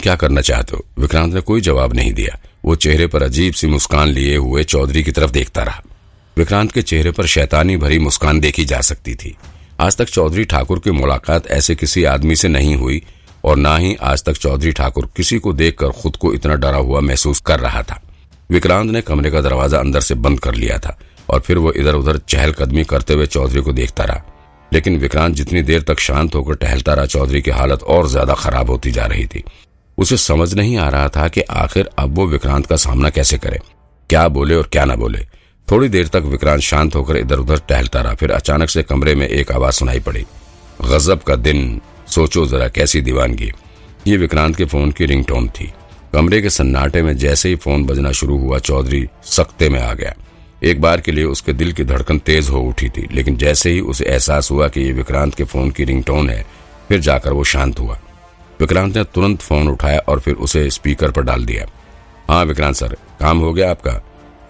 क्या करना चाहते हो? विक्रांत ने कोई जवाब नहीं दिया। वो चेहरे पर अजीब सी मुस्कान लिए हुए चौधरी की तरफ़ देखता रहा। विक्रांत के चेहरे पर शैतानी भरी मुस्कान देखी जा सकती थी। आज तक चौधरी ठाकुर की मुलाकात ऐसे किसी आदमी से नहीं हुई और ना ही आज तक चौधरी ठाकुर किसी को देखकर खुद को इतना डरा हुआ महसूस कर रहा था। विक्रांत ने कमरे का दरवाज़ा अंदर से बंद कर लिया था और फिर वो इधर उधर चहलकदमी करते हुए चौधरी को देखता रहा। लेकिन विक्रांत जितनी देर तक शांत होकर टहलता रहा, चौधरी की हालत और ज़्यादा खराब होती जा रही थी। उसे समझ नहीं आ रहा था कि आखिर अब वो विक्रांत का सामना कैसे करे। क्या बोले और क्या ना बोले। थोड़ी देर तक विक्रांत शांत होकर इधर उधर टहलता रहा, फिर अचानक से कमरे में एक आवाज़ सुनाई पड़ी। गजब का दिन, सोचो जरा कैसी दीवानगी। ये विक्रांत के फ़ोन की रिंगटोन थी। कमरे के सन्नाटे में जैसे ही फ़ोन बजना शुरू हुआ, चौधरी सख्ते में आ गया। एक बार के लिए उसके दिल की धड़कन तेज हो उठी थी, लेकिन जैसे ही उसे एहसास हुआ कि ये विक्रांत के फ़ोन की रिंगटोन है, फिर जाकर वो शांत हुआ। विक्रांत ने तुरंत फ़ोन उठाया और फिर उसे स्पीकर पर डाल दिया। हाँ विक्रांत सर, काम हो गया आपका।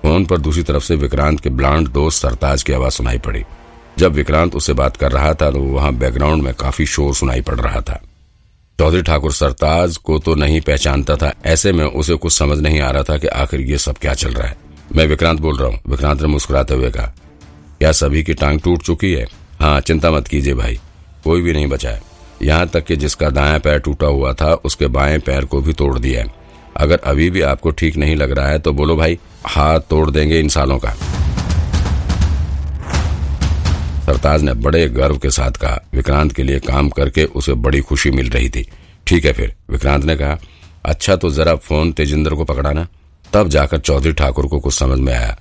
फ़ोन पर दूसरी तरफ़ से विक्रांत के ब्लांड दोस्त सरताज की आवाज़ सुनाई पड़ी। जब विक्रांत उससे बात कर रहा था तो वहाँ बैकग्राउंड में काफ़ी शोर सुनाई पड़ रहा था। चौधरी ठाकुर, सरताज को तो नहीं पहचानता था। ऐसे में उसे कुछ समझ नहीं आ रहा था कि आखिर ये सब क्या चल रहा है। मैं विक्रांत बोल रहा हूँ। विक्रांत ने मुस्कुराते हुए कहा, क्या सभी की टांग टूट चुकी है? हाँ चिंता मत कीजिए भाई, कोई भी नहीं बचा है। यहाँ तक कि जिसका दाया पैर टूटा हुआ था, उसके बाएँ पैर को भी तोड़ दिया अगर अभी भी आपको ठीक नहीं लग रहा है तो बोलो भाई, हाथ तोड़ देंगे इन सालों का। सरताज ने बड़े गर्व के साथ कहा। विक्रांत के लिए काम करके उसे बड़ी खुशी मिल रही थी। ठीक है फिर, विक्रांत ने कहा अच्छा तो जरा फ़ोन तेजिंदर को पकड़ाना। तब जाकर चौधरी ठाकुर को कुछ समझ में आया।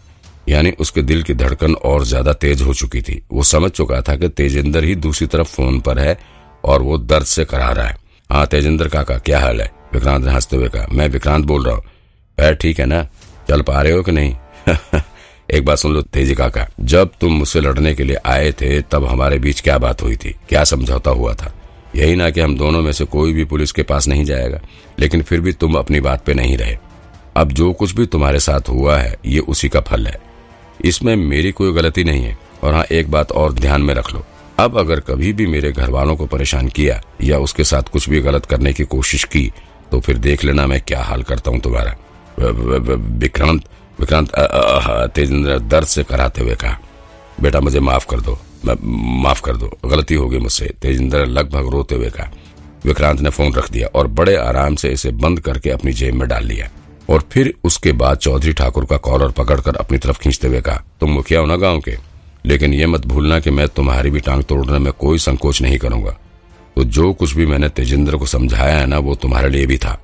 यानी उसके दिल की धड़कन और ज़्यादा तेज हो चुकी थी। वो समझ चुका था कि तेजिंदर ही दूसरी तरफ़ फ़ोन पर है और वो दर्द से करा रहा है। हाँ तेजेंद्र काका, क्या हाल है? विक्रांत ने हँसते हुए कहा, मैं विक्रांत बोल रहा हूँ। पैर ठीक है ना? चल पा रहे हो कि नहीं? एक बात सुन लो, तेज़ी काका। जब तुम मुझसे लड़ने के लिए आए थे, तब हमारे बीच क्या बात हुई थी? क्या समझौता हुआ था? यही ना कि हम दोनों में से कोई भी पुलिस के पास नहीं जाएगा, लेकिन फिर भी तुम अपनी बात पे नहीं रहे। अब जो कुछ भी तुम्हारे साथ हुआ है, ये उसी का फल है। इसमें मेरी कोई गलती नहीं है। और हाँ एक बात और ध्यान में रख लो। अब अगर कभी भी मेरे घर वालों को परेशान किया या उसके साथ कुछ भी गलत करने की कोशिश की तो फिर देख लेना मैं क्या हाल करता हूँ तुम्हारा। विक्रांत विक्रांत तेजेंद्र दर्द से कराते हुए कहा, बेटा मुझे माफ़ कर दो माफ़ कर दो, गलती होगी मुझसे, तेजेंद्र लगभग रोते हुए कहा। विक्रांत ने फ़ोन रख दिया और बड़े आराम से इसे बंद करके अपनी जेब में डाल लिया। और फिर उसके बाद चौधरी ठाकुर का कॉलर पकड़कर अपनी तरफ़ खींचते हुए कहा, तुम मुखिया हो ना गाँव के? लेकिन ये मत भूलना कि मैं तुम्हारी भी टांग तोड़ने में कोई संकोच नहीं करूँगा। तो जो कुछ भी मैंने तेजेंद्र को समझाया है ना, वो तुम्हारे लिए भी था।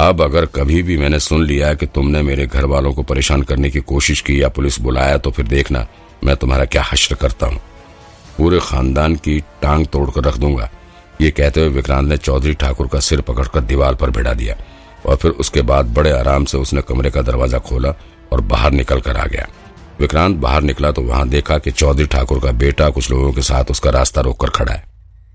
अब अगर कभी भी मैंने सुन लिया कि तुमने मेरे घर वालों को परेशान करने की कोशिश की या पुलिस बुलाया तो फिर देखना, मैं तुम्हारा क्या हश्र करता हूँ। पूरे खानदान की टांग तोड़कर रख दूँगा। ये कहते हुए विक्रांत ने चौधरी ठाकुर का सिर पकड़कर दीवार पर भिड़ा दिया और फिर उसके बाद बड़े आराम से उसने कमरे का दरवाज़ा खोला और बाहर निकल कर आ गया। विक्रांत बाहर निकला तो वहाँ देखा कि चौधरी ठाकुर का बेटा कुछ लोगों के साथ उसका रास्ता रोककर खड़ा है।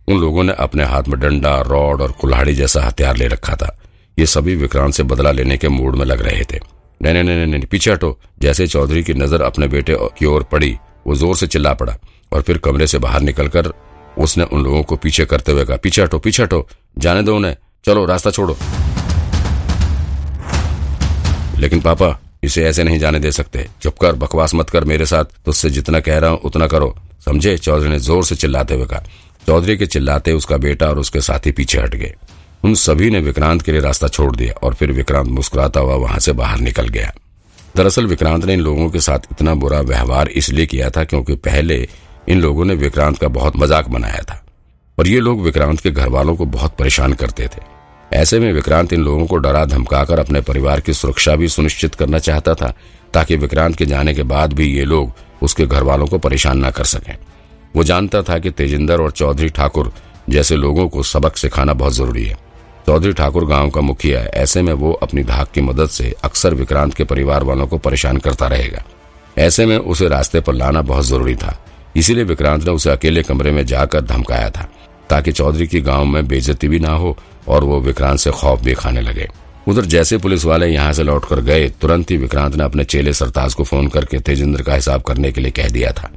उन लोगों ने अपने हाथ में डंडा, रॉड और कुल्हाड़ी जैसा हथियार ले रखा था। ये सभी विक्रांत से बदला लेने के मूड में लग रहे थे। नहीं नहीं नहीं नहीं, पीछे हटो। जैसे चौधरी की नज़र अपने बेटे की ओर पड़ी, वो ज़ोर से चिल्ला पड़ा और फिर कमरे से बाहर निकलकर उसने उन लोगों को पीछे करते हुए कहा, पीछे हटो पीछे हटो। जाने दो उन्हें। चलो, रास्ता छोड़ो। लेकिन पापा इसे ऐसे नहीं जाने दे सकते। चुप कर, बकवास मत कर मेरे साथ। तुझसे जितना कह रहा हूँ, उतना करो। समझे? चौधरी ने ज़ोर से चिल्लाते हुए कहा। चौधरी के चिल्लाते उसका बेटा और उसके साथी पीछे हट गए। उन सभी ने विक्रांत के लिए रास्ता छोड़ दिया और फिर विक्रांत मुस्कुराता हुआ वहाँ से बाहर निकल गया। दरअसल विक्रांत ने इन लोगों के साथ इतना बुरा व्यवहार इसलिए किया था क्योंकि पहले इन लोगों ने विक्रांत का बहुत मज़ाक बनाया था। और ये लोग विक्रांत के घर वालों को बहुत परेशान करते थे। ऐसे में विक्रांत इन लोगों को डरा धमकाकर अपने परिवार की सुरक्षा भी सुनिश्चित करना चाहता था, ताकि विक्रांत के जाने के बाद भी ये लोग उसके घर वालों को परेशान न कर सकें। वो जानता था कि तेजिंदर और चौधरी ठाकुर जैसे लोगों को सबक सिखाना बहुत ज़रूरी है। चौधरी ठाकुर गाँव का मुखिया है, ऐसे में वो अपनी धाक की मदद से अक्सर विक्रांत के परिवार वालों को परेशान करता रहेगा। ऐसे में उसे रास्ते पर लाना बहुत ज़रूरी था, इसीलिए विक्रांत ने उसे अकेले कमरे में जाकर धमकाया था, ताकि चौधरी की गाँव में बेजती भी ना हो और वो विक्रांत से खौफ भी खाने लगे। उधर जैसे पुलिस वाले यहाँ से लौटकर गए, तुरंत ही विक्रांत ने अपने चेले सरताज को फ़ोन करके तेजेंद्र का हिसाब करने के लिए कह दिया था।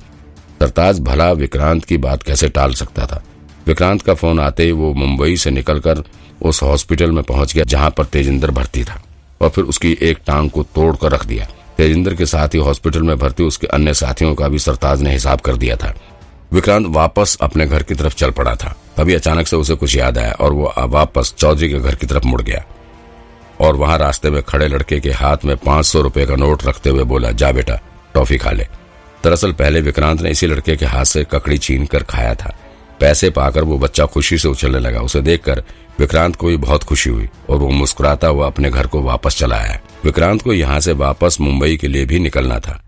सरताज भला विक्रांत की बात कैसे टाल सकता था? विक्रांत का फ़ोन आते ही वो मुंबई से निकलकर उस हॉस्पिटल में पहुँच गया जहाँ पर तेजिंदर भर्ती था और फिर उसकी एक टांग को तोड़ कर रख दिया। तेजिंदर के साथ ही हॉस्पिटल में भर्ती उसके अन्य साथियों का भी सरताज ने हिसाब कर दिया था। विक्रांत वापस अपने घर की तरफ़ चल पड़ा था। तभी अचानक से उसे कुछ याद आया और वो वापस चौधरी के घर की तरफ़ मुड़ गया। और वहाँ रास्ते में खड़े लड़के के हाथ में पाँच सौ रुपए का नोट रखते हुए बोला, जा बेटा, टॉफी खा ले। दरअसल पहले विक्रांत ने इसी लड़के के हाथ से ककड़ी छीन कर खाया था। पैसे पाकर वो बच्चा खुशी से उछलने लगा। उसे देखकर विक्रांत को भी बहुत खुशी हुई और वो मुस्कुराता हुआ अपने घर को वापस चला आया। विक्रांत को यहाँ से वापस मुंबई के लिए भी निकलना था।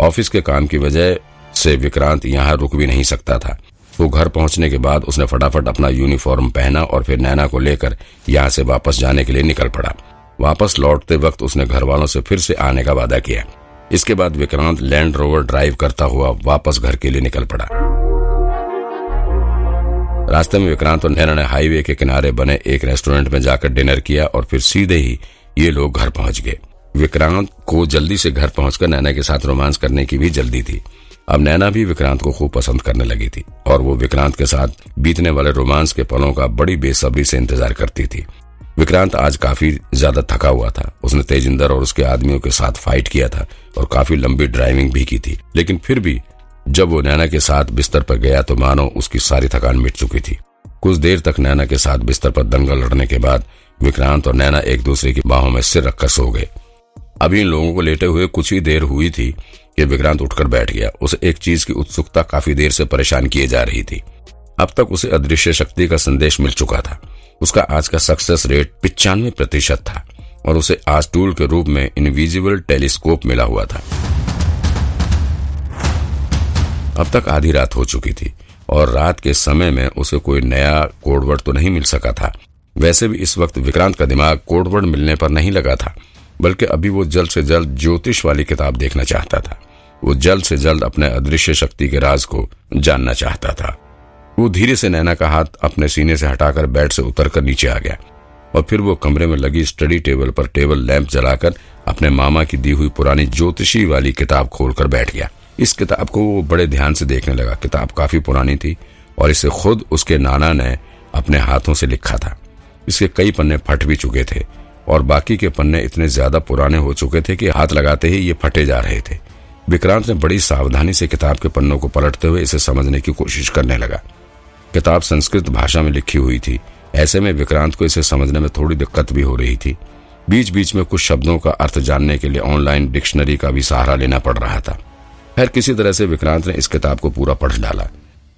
ऑफ़िस के काम की वजह से विक्रांत यहाँ रुक भी नहीं सकता था। वो घर पहुँचने के बाद उसने फटाफट अपना यूनिफॉर्म पहना और फिर नैना को लेकर यहाँ से वापस जाने के लिए निकल पड़ा। वापस लौटते वक्त उसने घर वालों से फिर से आने का वादा किया। इसके बाद विक्रांत लैंड रोवर ड्राइव करता हुआ वापस घर के लिए निकल पड़ा। रास्ते में विक्रांत और नैना ने हाईवे के किनारे बने एक रेस्टोरेंट में जाकर डिनर किया और फिर सीधे ही ये लोग घर पहुँच गए। विक्रांत को जल्दी से घर पहुंचकर नैना के साथ रोमांस करने की भी जल्दी थी। अब नैना भी विक्रांत को खूब पसंद करने लगी थी और वो विक्रांत के साथ बीतने वाले रोमांस के पलों का बड़ी बेसब्री से इंतज़ार करती थी। विक्रांत आज काफ़ी ज़्यादा थका हुआ था। उसने तेजिंदर और उसके आदमियों के साथ फाइट किया था और काफ़ी लंबी ड्राइविंग भी की थी। लेकिन फिर भी जब वो नैना के साथ बिस्तर पर गया तो मानो उसकी सारी थकान मिट चुकी थी। कुछ देर तक नैना के साथ बिस्तर पर दंगल लड़ने के बाद विक्रांत और नैना एक दूसरे की बाहों में सिर रखकर सो गए। अभी इन लोगों को लेटे हुए कुछ ही देर हुई थी कि विक्रांत उठकर बैठ गया। उसे एक चीज़ की उत्सुकता काफ़ी देर से परेशान किए जा रही थी। अब तक उसे अदृश्य शक्ति का संदेश मिल चुका था। उसका आज का सक्सेस रेट पिचानवे प्रतिशत था और उसे आज टूल के रूप में इनविजिबल टेलीस्कोप मिला हुआ था। अब तक आधी रात हो चुकी थी और रात के समय में उसे कोई नया कोडवर्ड तो नहीं मिल सका था। वैसे भी इस वक्त विक्रांत का दिमाग कोडवर्ड मिलने पर नहीं लगा था, बल्कि अभी वो जल्द से जल्द ज्योतिष वाली किताब देखना चाहता था। वो जल्द से जल्द अपने अदृश्य शक्ति के राज को जानना चाहता था। वो धीरे से नैना का हाथ अपने सीने से हटाकर बेड से उतरकर नीचे आ गया और फिर वो कमरे में लगी स्टडी टेबल पर टेबल लैंप जलाकर अपने मामा की दी हुई पुरानी ज्योतिषी वाली किताब खोलकर बैठ गया। इस किताब को वो बड़े ध्यान से देखने लगा। किताब काफ़ी पुरानी थी और इसे खुद उसके नाना ने अपने हाथों से लिखा था। इसके कई पन्ने फट भी चुके थे और बाकी के पन्ने इतने ज़्यादा पुराने हो चुके थे कि हाथ लगाते ही ये फटे जा रहे थे। विक्रांत ने बड़ी सावधानी से किताब के पन्नों को पलटते हुए इसे समझने की कोशिश करने लगा। किताब संस्कृत भाषा में लिखी हुई थी। ऐसे में विक्रांत को इसे समझने में थोड़ी दिक्कत भी हो रही थी। बीच बीच में कुछ शब्दों का अर्थ जानने के लिए ऑनलाइन डिक्शनरी का भी सहारा लेना पड़ रहा था। खैर, किसी तरह से विक्रांत ने इस किताब को पूरा पढ़ डाला।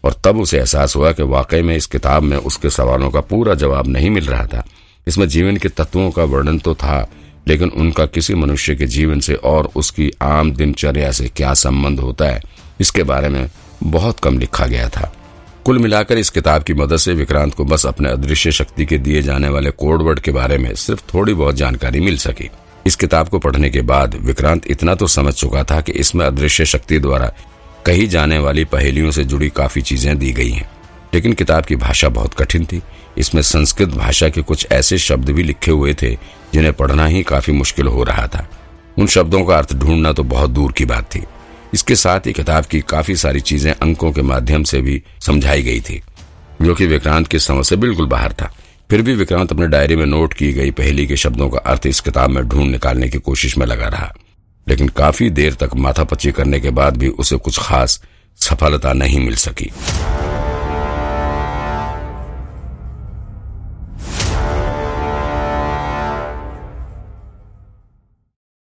और तब उसे एहसास हुआ कि वाकई में इस किताब में उसके सवालों का पूरा जवाब नहीं मिल रहा था। इसमें जीवन के तत्वों का वर्णन तो था लेकिन उनका किसी मनुष्य के जीवन से और उसकी आम दिनचर्या से क्या संबंध होता है, इसके बारे में बहुत कम लिखा गया था। कुल मिलाकर इस किताब की मदद से विक्रांत को बस अपने अदृश्य शक्ति के दिए जाने वाले कोडवर्ड के बारे में सिर्फ़ थोड़ी बहुत जानकारी मिल सकी। इस किताब को पढ़ने के बाद विक्रांत इतना तो समझ चुका था कि इसमें अदृश्य शक्ति द्वारा कही जाने वाली पहेलियों से जुड़ी काफ़ी चीज़ें दी गई हैं। लेकिन किताब की भाषा बहुत कठिन थी। इसमें संस्कृत भाषा के कुछ ऐसे शब्द भी लिखे हुए थे जिन्हें पढ़ना ही काफ़ी मुश्किल हो रहा था। उन शब्दों का अर्थ ढूंढना तो बहुत दूर की बात थी। इसके साथ ही किताब की काफ़ी सारी चीज़ें अंकों के माध्यम से भी समझाई गई थी, जो कि विक्रांत की समझ से बिल्कुल बाहर था। फिर भी विक्रांत अपने डायरी में नोट की गई पहली के शब्दों का अर्थ इस किताब में ढूंढ निकालने की कोशिश में लगा रहा। लेकिन काफ़ी देर तक माथापच्ची करने के बाद भी उसे कुछ खास सफलता नहीं मिल सकी।